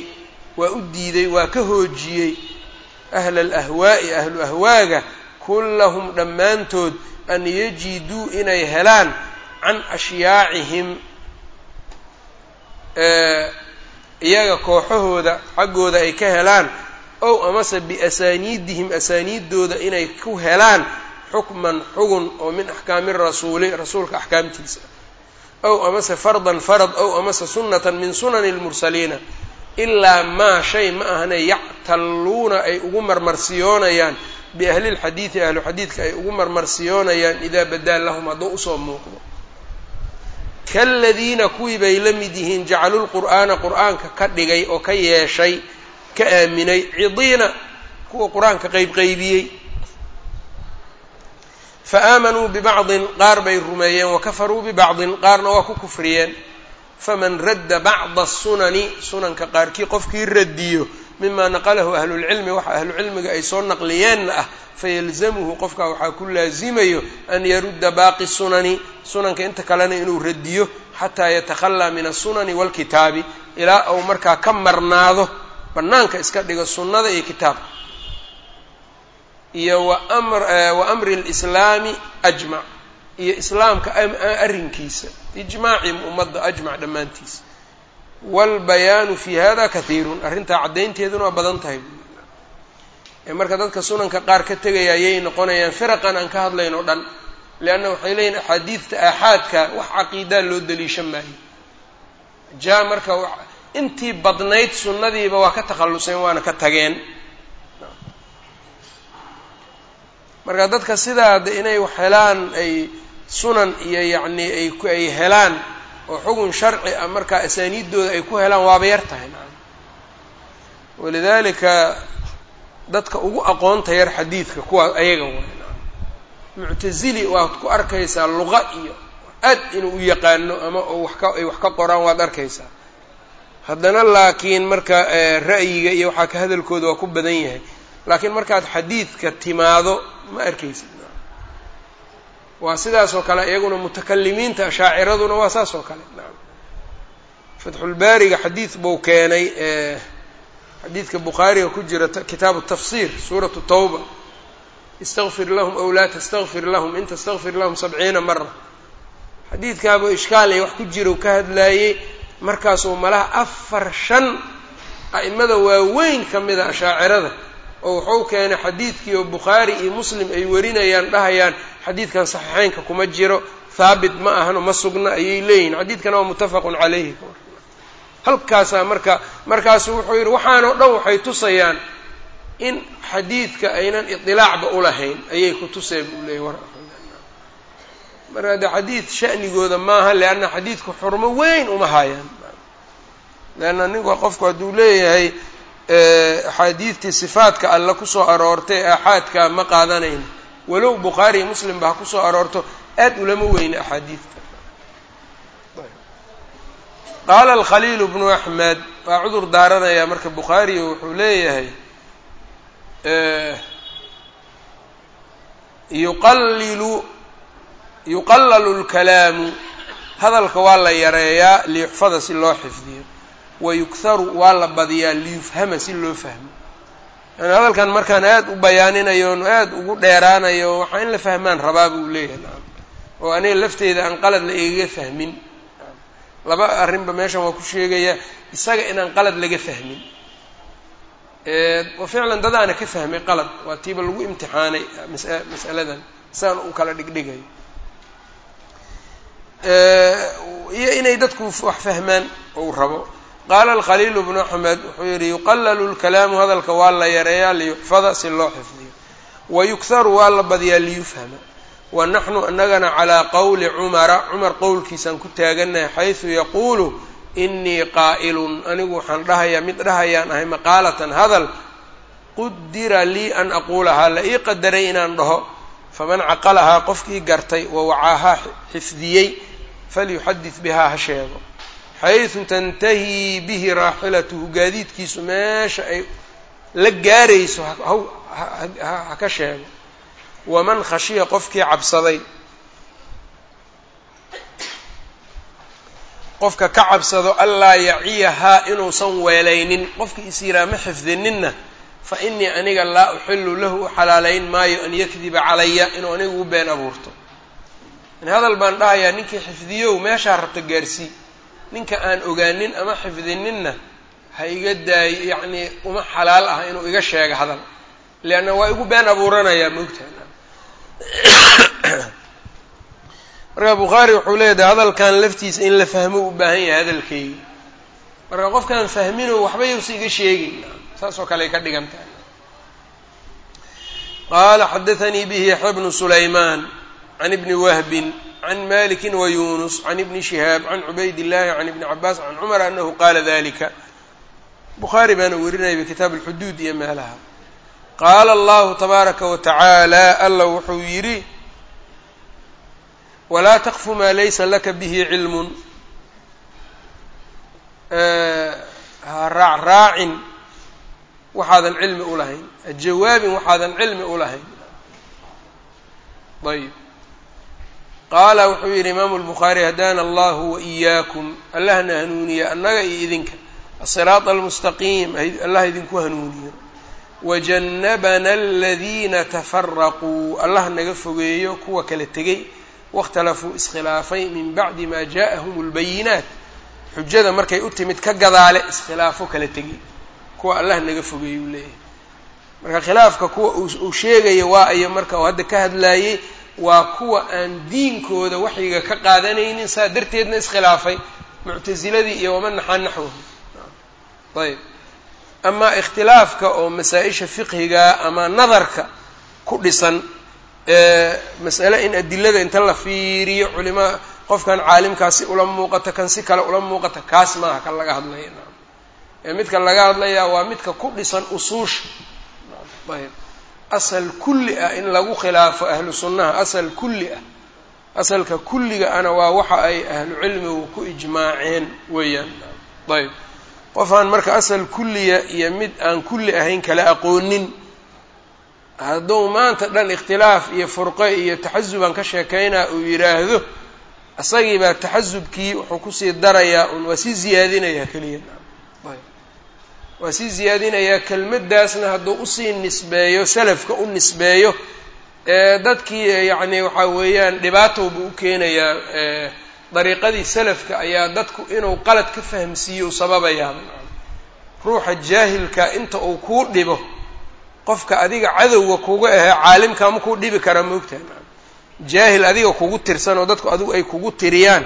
Speaker 1: waa u diiday waa ka hoojiyey ahla alahwaa'i ahlu ahwaaga kullahum dhammaantood an yajiduu inay helaan can ashyaacihim iyaga kooxahooda xaggooda ay ka helaan ow amase biasaaniidihim asaaniiddooda inay ku helaan xukman xugun oo min axkaami rasuuli rasuulka axkaamtiisa. Ow amase fardan farad ow amase sunnatan min sunani lmursaliina ilaa maa shay ma ahane yactalluuna ay ugu marmarsiyoonayaan. Biahli lxadiidi ahlu xadiidka ay ugu marmarsiyoonayaan idaa badaa lahum hadduu u soo muuqdo. Kaladiina kuwii bay la mid yihiin jacaluu lqur'aana qur'aanka ka dhigay oo ka yeeshay ka aaminay cidiina kuwa qur'aanka qeybqeybiyey fa aamanuu bibacdin qaar bay rumeeyeen wakafaruu bibacdin qaarna waa ku kufriyeen. Faman radda bacda sunani sunanka qaarkii qofkii radiyo mima naqalahu ahlulcilmi waxa ahlucilmiga ay soo naqliyeenna ah fayalzamuhu qofkaa waxaa ku laazimayo an yarudda baaqi sunani sunanka inta kalena inuu radiyo xataa yatakhallaa min asunani waalkitaabi ilaa uu markaa ka marnaado bannaanka iska dhigo sunnada iyo kitaabka. Iyo wa amri lislaami ajmac iyo islaamka arrinkiisa. Ijmaacii ummadda ajmac dhammaantiisa waalbayaanu fi hada kahiirun arrintaa caddaynteeduna waa badan tahay. Marka dadka sunanka qaar ka tegaya ayay noqonayaan firaqan aan ka hadlayn oo dhan leanna waxay leeyihiin axaadiidta aaxaadka wax caqiidaa loo daliishan maayo. Jaa marka intii badnayd sunnadiiba waa ka takhalluseen waana ka tageen. Marka dadka sidaa de inay helaan ay sunan iyo yacni ay ay helaan oo xugun sharci ah markaa asaaniiddooda ay ku helaan waaba yar tahay. Walidalika dadka ugu aqoonta yar xadiidka kuwaa ayaga way muctazili waad ku arkaysaa luqa iyo aad inuu u yaqaano ama ay wax ka qoraan waad arkaysaa haddana laakiin marka ra'yiga iyo waxaa ka hadalkooda waa ku badan yahay. Laakiin markaad xadiidka timaado ma arkaysid. Waa sidaas oo kale iyaguna mutakalimiinta ashaaciraduna waa saas oo kale. Naam. Fatxulbaariga xadiid buu keenay xadiidka bukhaariga ku jira kitaabu tafsir suuratu tawba. Istaqfir lahum aw laa tastaqfir lahum in tastaqfir lahum sabciina mara xadiidkaabuu ishkaal iyo wax ku jira u ka hadlaayey markaasuu malaha afar shan a'imada waaweyn ka mida ashaacirada oo wuxuu keenay xadiidkii oo bukhaari iyo muslim ay warinayaan dhahayaan xadiidkan saxiixeynka kuma jiro haabit ma ahano ma sugna ayay leeyihiin xadiidkana waa muttafaqun calayhi. Halkaasaa marka markaasu wuxuu yidhi waxaanoo dhan waxay tusayaan in xadiidka aynan idilaacba ulahayn ayay ku tuseen buu leeyay war marka de xadiid sha'nigooda maaha leanna xadiidku xurmo weyn uma hayaan. Leanna ninku qofku hadduu leeyahay axaadiidtii sifaadka alle ku soo aroortay aaxaadka ma qaadanayno walow bukhaari iyo muslim ba ha ku soo aroorto aad ulama weyne axaadiidta. Qaala alkhaliilu bnu axmed waa cudur daaranayaa marka bukhaariyo wuxuu leeyahay yuqallilu yuqallalu lkalaamu hadalka waa la yareeyaa liyuxfada si loo xifdiyo. Wa yugharu waa la badiyaa liyufhama si loo fahmo. Yani hadalkan markaan aada u bayaaninayo on aada ugu dheeraanayo waxaa in la fahmaan rabaa buu leeyahay. Oo aniga lafteeda aan qalad la igaga fahmin. Laba arrinba meeshan waa ku sheegaya isaga inaan qalad laga fahmin. Wa ficlan dadaana ka fahmay qalad. Waa tiiba lagu imtixaanay mas'aladan saan u kala dhigdhigayo iyo inay dadku wax fahmaan ou rabo. Qaala alkhaliilu bnu axmed wuxuu yihi yuqallalu lkalaamu hadalka waa la yareeyaa liyuxfada si loo xifdiyo. Wa yugharu waa la badiyaa liyufhama. Wa naxnu anagana calaa qowli cumara cumar qowlkiisaan ku taaganahay xaysu yaquulu inii qaa'ilun anigu waxaan dhahayaa mid dhahayaan ahay maqaalatan hadal qudira lii an aquulahaa la ii qadaray inaan dhaho faman caqalahaa qofkii gartay wa wacaahaa xifdiyey falyuxadid bihaa ha sheego xaysu tantahii bihi raaxilatuhu gaadiidkiisu meesha ay la gaarayso ha ka sheego waman khashiya qofkii cabsaday qofka ka cabsado anlaa yaciyahaa inuusan weelaynin qofkii is yiraa ma xifdininna fa inii aniga laa uxilu lahu u xalaalayn maayo an yakdiba calaya inuu anigu u been abuurto in hadal baan dhahayaa ninkii xifdiyow meeshaa rabta gaarsii ninka aan ogaanin ama xifdininna ha iga daayo yacnii uma xalaal ah inuu iga sheego hadal. Leanna waa igu been abuuranayaa moogtahay marka bukhaari wuxuu leeyahay hadalkan laftiisa in la fahmo u baahan yahay hadalkeyga marka qofkaan fahmino waxba yowsa iga sheegin saas oo kale ka dhigan tahay. Qaala xadaanii bihi yaxya bnu sulaymaan can ibni wahbin can maliki wa yunus can ibni shihaab can cubayd illahi can ibni cabaas can cumar anahu qaala dalika bukhaari baana werinaya bikitaab alxuduud iyo meelaha qaala allahu tabaaraka wa tacaala alla wuxuu yidhi walaa taqfu maa laysa laka bihi cilmun ha raacraacin waxaadan cilmi u lahayn hajawaabin waxaadan cilmi u lahayn ayb qaala wuxuu yidhi imaamu lbukhaari hadaana allahu waiyaakum allahna hanuuniya annaga iyo idinka asiraata almustaqiim allah idinku hanuuniyo wajannabana aladiina tafaraquu allah naga fogeeyo kuwa kala tegey waاkhtalafuu iskhilaafay min bacdi maa jaaءahum اlbayinaat xujada markay u timid ka gadaale iskhilaafo kala tegey kuwa allah naga fogeeyey uu leeyahay marka khilaafka kuwa uu sheegaya waa ayo marka uu hadda ka hadlaayey waa kuwa aan diinkooda waxyiga ka qaadanaynin saa darteedna iskhilaafay muctasiladii iyo waman naxaa naxwahu ayb. Amaa ikhtilaafka oo masaa-isha fiqhiga ama nadarka ku dhisan masale in adilada inta la fiiriyo culima qofkan caalimkaas si ula muuqata kan si kale ula muuqata kaas maaha kan laga hadlaya. Ee midka laga hadlayaa waa midka ku dhisan usuusha ayb asal kulli ah in lagu khilaafo ahlu sunnaha asal kulli ah. Asalka kulliga ana waa waxa ay ahlu cilmigu ku ijmaaceen weeyaan. Ayb qofaan marka asal kulliya iyo mid aan kulli ahayn kala aqoonin. Hadduu maanta dhan ikhtilaaf iyo furqe iyo taxasubaan ka sheekaynaa uu yidhaahdo isagiibaa taxasubkii wuxuu ku sii darayaa un waa sii ziyaadinayaa keliya waa sii ziyaadinayaa kelmaddaasna hadduu u sii nisbeeyo salafka u nisbeeyo dadkii yacni waxaa weeyaan dhibaatowba u keenayaa dariiqadii salafka ayaa dadku inuu qalad ka fahamsiiyo u sababayaa. Ruuxa jaahilka inta uu kuu dhibo qofka adiga cadowga kuga ahee caalimka ma kuu dhibi karaa moogtahay jaahil adiga kugu tirsan oo dadku adigu ay kugu tiriyaan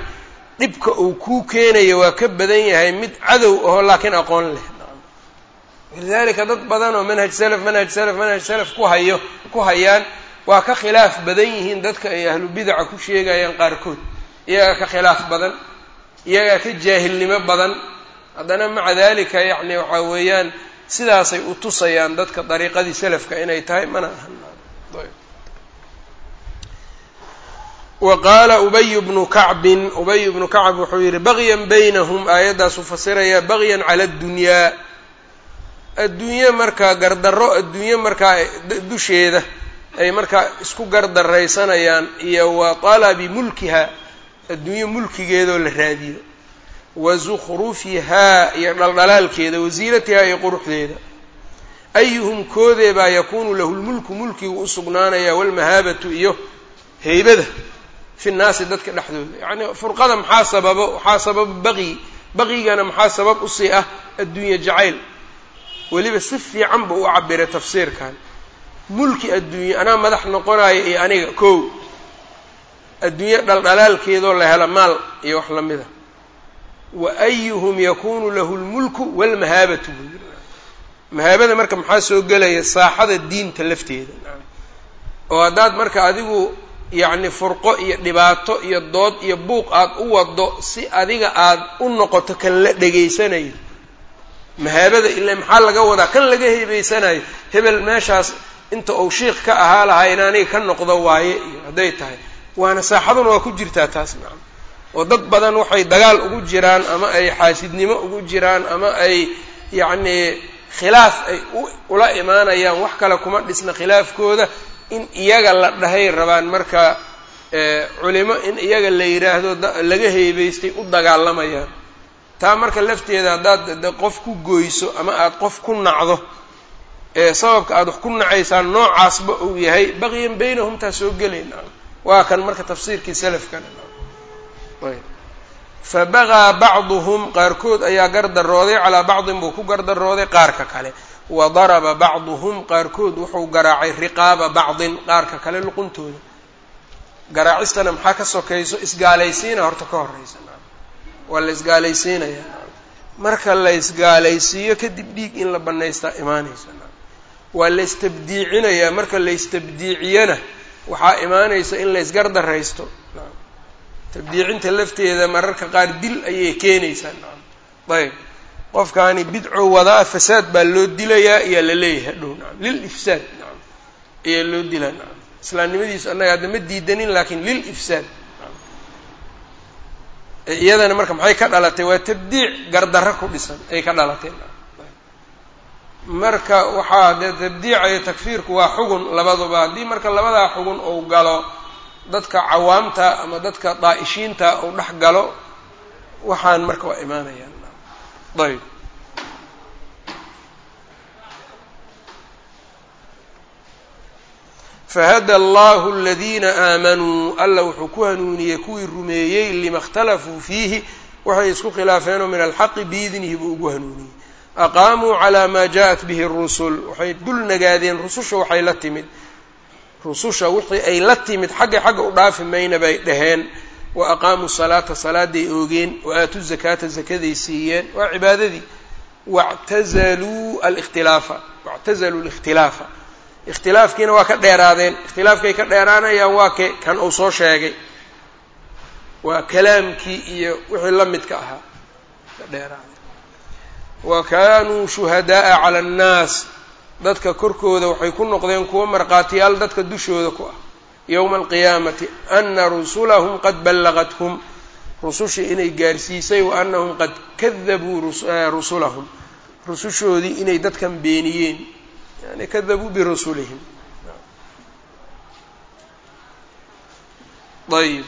Speaker 1: dhibka uu kuu keenayo waa ka badan yahay mid cadow aho laakiin aqoon leh walidalika dad badan oo manhaj salaf manhaj salaf manhaj salaf ku hayo ku hayaan waa ka khilaaf badan yihiin dadka ay ahlu bidaca ku sheegayaan qaarkood. Iyagaa ka khilaaf badan iyagaa ka jaahilnimo badan. Haddana maca dalika yacni waxaa weeyaan sidaasay u tusayaan dadka dariiqadii salafka inay tahay mana ahan. Wa qaala ubayu bnu kacbin ubay bnu kacb wuxuu yihi bagyan baynahum aayaddaasuu fasirayaa bagyan cala addunyaa adduunye markaa gardarro adduunye markaa dusheeda ay markaa isku gardaraysanayaan iyo wa talabi mulkiha adduunye mulkigeedoo la raadiyo. Wa zukhrufihaa iyo dhaldhalaalkeeda wasiilatihaa iyo quruxdeeda. Ayuhum koodee baa yakuunu lahu lmulku mulkigu u sugnaanaya walmahaabatu iyo heybada fi nnaasi dadka dhexdooda. Yacni furqada maxaa sababo waxaa sababa baqyi baqyigana maxaa sabab u sii ah adduunye jacayl weliba si fiican buu u cabiray tafsiirkan. Mulki adduunye anaa madax noqonaya iyo aniga kow. Adduunye dhaldhalaalkeedoo la helo maal iyo wax lamida wa ayuhum yakunu lahu lmulku walmahaabatu yiri mahaabada marka maxaa soo gelaya? Saaxada diinta lafteeda. Oo haddaad marka adigu yacni furqo iyo dhibaato iyo dood iyo buuq aad u wado si adiga aad u noqoto kan la dhegaysanayo mahaabada ilaa maxaa laga wadaa? Kan laga heebeysanayo hebel meeshaas inta uu shiikh ka ahaa lahaa aniga ka noqdo waaye iyo hadday tahay. Waana saaxaduna waa ku jirtaa taas nacam oo dad badan waxay dagaal ugu jiraan ama ay xaasidnimo ugu jiraan ama ay yacnii khilaaf ay ula imaanayaan. Wax kale kuma dhisna khilaafkooda. In iyaga la dhahay rabaan marka culimo in iyaga la yidhaahdo laga heebeystay u dagaalamayaan taa marka lafteeda haddaad de qof ku goyso ama aada qof ku nacdo ee sababka aada wax ku nacaysaan noocaasba uu yahay baqyan baynahum taa soo gelayna waa kan marka tafsiirkii salafkana ayb. Fa bagaa bacduhum qaarkood ayaa gardarooday calaa bacdin buu ku gardarooday qaarka kale. Wa daraba bacduhum qaarkood wuxuu garaacay riqaaba bacdin qaarka kale luquntooda. Garaacistana maxaa ka sokayso? Isgaalaysiina horta ka horeysa waa la isgaalaysiinaya. Marka la isgaalaysiiyo kadib dhiig in la banaystaa imaanaysa. Waa la istabdiicinayaa. Marka la istabdiiciyana waxaa imaanaysa in la isgardaraysto. Tabdiicinta lafteeda mararka qaar dil ayay keenaysaa. Ayb. Qofkaani bidco wadaa fasaad baa loo dilayaa ayaa la leeyahay nacam lil ifsaad. Nacam ayaa loo dilaa nacam islaamnimadiisu annaga hadda ma diidanin laakiin lil ifsaad iyadana marka maxay ka dhalatay? Waa tabdiic gardarro ku dhisan ay ka dhalatay. Marka waxaa dee tabdiica iyo takfiirku waa xugun labaduba. Haddii marka labadaa xugun uu galo dadka cawaamta ama dadka daa'ishiinta uu dhex galo waxaan marka waa imaanayaan. Ayb fahada allahu aladiina aamanuu alla wuxuu ku hanuuniyey kuwii rumeeyey lima اkhtalafuu fiihi waxay isku khilaafeenoo min alxaqi biidnihi buu ugu hanuuniyey aqaamuu calaa maa jaءat bihi اrusul waxay dul nagaadeen rususha waxay la timid rususha wixii ay la timid xagga xagga u dhaafi mayna bay dhaheen wa aqaamuu salaata salaaday oogeen wa aatuu zakaata zakaday siiyeen waa cibaadadii wactazaluu alikhtilaafa wactazaluu alikhtilaafa ikhtilaafkiina waa ka dheeraadeen. Ikhtilaafkay ka dheeraanayaan waa ke kan uu soo sheegay. Waa kalaamkii iyo wixii la midka ahaa. Ka dheeraadeen. Wa kaanuu shuhadaaa cala annaas. Dadka korkooda waxay ku noqdeen kuwo markhaatiyaal dadka dushooda ku ah. Yowma alqiyaamati ana rusulahum qad ballagathum rusushii inay gaarsiisay wa anahum qad kadabuu rusulahum. Rusushoodii inay dadkan beeniyeen yani kadabuu birusulihim ayb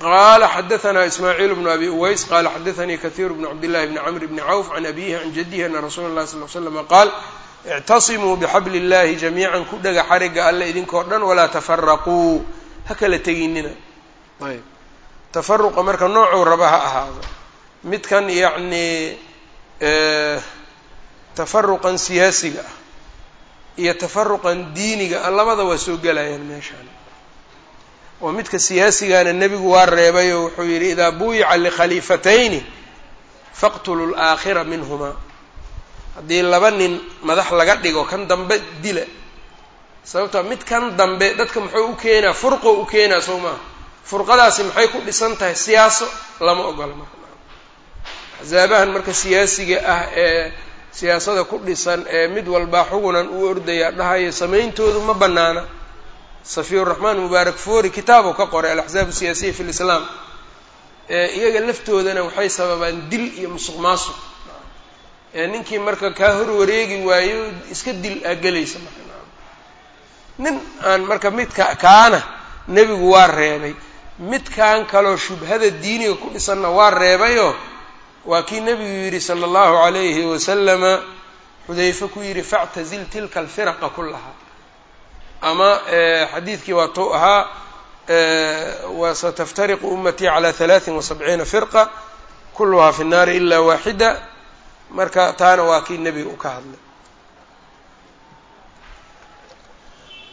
Speaker 1: qala xadaثna ismaaciil bnu abi uways qala xadaثanii kahiir bnu cabdillahi bni cmr bni cawf can abihi can jadihi ana rasuula اlahi sal l slama qaal اctasimuu bxabli اllahi jamiica ku dhega xariga alle idinkoo dhan walaa tafaraquu ha kala teginina ayb tafaruqa marka noocuu raba ha ahaado. Midkan yacnii tafaruqan siyaasiga ah iyo tafaruqan diiniga ah labada waa soo gelayaan meeshaan. Oo midka siyaasigana nebigu waa reebay oo wuxuu yidhi idaa buyica likhaliifatayni faqtulu laakhira minhumaa. Haddii laba nin madax laga dhigo kan dambe dila. Sababtoo mid kan dambe dadka muxuu u keenaa furqo u keenaa soo maaha furqadaasi maxay ku dhisan tahay siyaaso lama ogola marka. Axsaabahan marka siyaasiga ah ee siyaasada ku dhisan ee mid walbaa xugunan u ordaya dhahaya samayntoodu ma banaana safiyuraxmaan mubaarak foori kitaabu ka qoray alaxzaab siyaasiya fi lislaam iyaga laftoodana waxay sababaan dil iyo musuq maasuq ninkii marka kaa hor wareegi waayo iska dil aa gelaysa marka. Nin aan marka midka kaana nebigu waa reebay midkan kaloo shubhada diiniga ku dhisanna waa reebayoo waa kii nebigu yidhi sala allahu calayhi wasalama xudayfe ku yidhi factazil tilka alfiraqa kulaha ama xadiidkii waa tou ahaa wasataftariqu ummatii calaa halaatin wa sabciina firqa kuluhaa fi nnaari ila waaxida. Marka taana waa kii nebiga u ka hadlay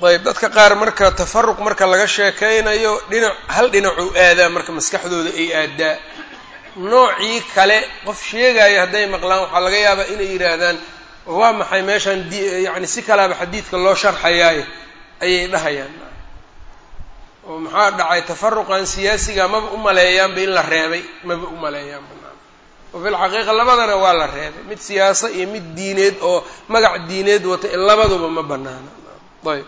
Speaker 1: ayb dadka qaar marka tafaruq marka laga sheekaynayo dhinac hal dhinacuu aadaa marka maskaxdooda ay aadaa. Noocii kale qof sheegaayo hadday maqlaan waxaa laga yaabaa inay yidhaahdaan waa maxay meeshaan d yacni si kalaaba xadiidka loo sharxayaayo ayay dhahayaan. Oo maxaa dhacay tafaruqan siyaasiga maba u maleeyaanba in la reebay maba u maleeyaanba wa fi lxaqiiqa labadana waa la reebay mid siyaasa iyo mid diineed oo magac diineed wata labaduba ma banaana ayb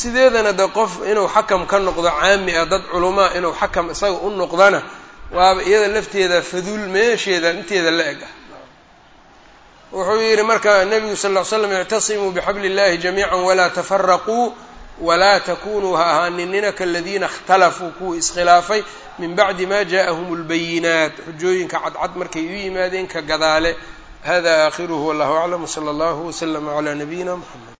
Speaker 1: sideedana de qof inuu xakam ka noqdo caami ah dad culamaa inuu xakam isaga u noqdana waaba iyada lafteeda faduul meesheeda inteeda la eg ah wuxuu yidhi marka nabigu sal ll ly slam ictasimuu bixabli illahi jamiica walaa tafaraquu walaa takunuu ha ahaaninina kaladiina اkhtalafuu kuwii iskhilaafay min bacdi ma jaءahum اlbayinaat xujooyinka cadcad markay u yimaadeen ka gadaale hada aakhiruhu wallahu aclam wslى اllahu wslama عlى nabiyina mxamed